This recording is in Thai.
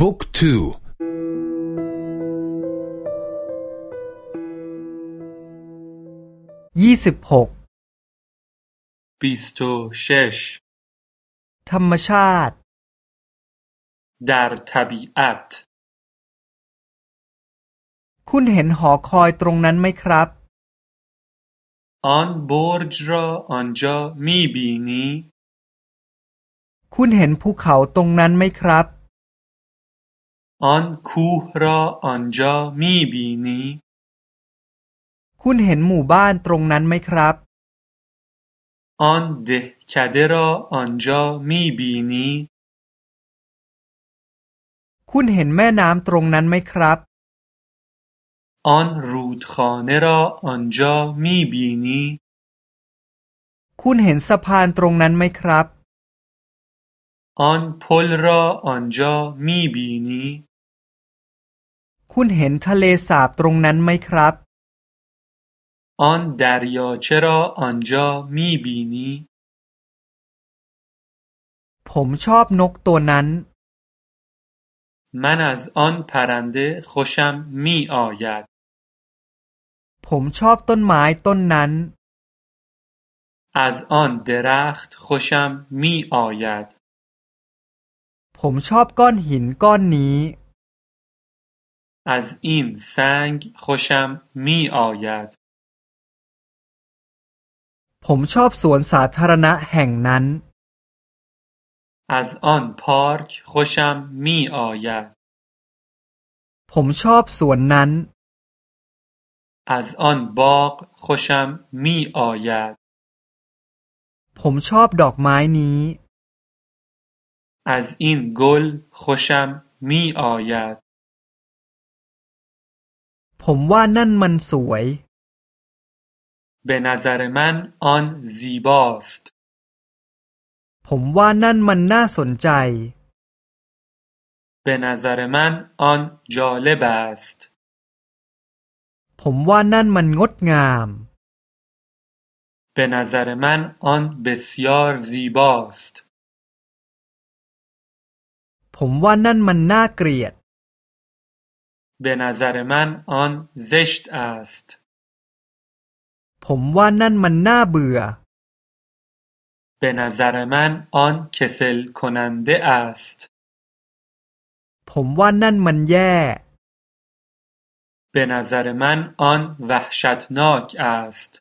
บุ๊กทูยี่สิบหกบิสโตเชชธรรมชาติ در طبیعت คุณเห็นหอคอยตรงนั้นไหมครับ آن برج را آنجا می بینی คุณเห็นภูเขาตรงนั้นไหมครับ آن کوه را آنجا می بینی คุณเห็นหมู่บ้านตรงนั้นไหมครับ آن دهکده را آنجا می بینی คุณเห็นแม่น้ำตรงนั้นไหมครับ آن رودخانه را آنجا می بینی คุณเห็นสะพานตรงนั้นไหมครับ آن پل را آنجا می بینی คุณเห็นทะเลสาบตรงนั้นไหมครับ آن دریاچه را آنجا می بینی ผมชอบนกตัวนั้น من از آن پرنده خوشم می آید ผมชอบต้นไม้ต้นนั้น از آن درخت خوشم می آید ผมชอบก้อนหินก้อนนี้ از این سنگ خوشم می آید ผมชอบสวนสาธารณะแห่งนั้น از آن پارک خوشم می آید ผมชอบสวนนั้น از آن باغ خوشم می آید ผมชอบดอกไม้นี้ از این گل خوشم می آید ผมว่านั่นมันสวย به نظر من آن زیباست ผมว่านั่นมันน่าสนใจ به نظر من آن جالب است ผมว่านั่นมันงดงาม به نظر من آن بسیار زیباست ผมว่านั่นมันน่าเกลียด به نظر من آن زشت است ผมว่านั่นมันน่าเบื่อ به نظر من آن کسل کننده است ผมว่านั่นมันแย่ به نظر من آن وحشتناک است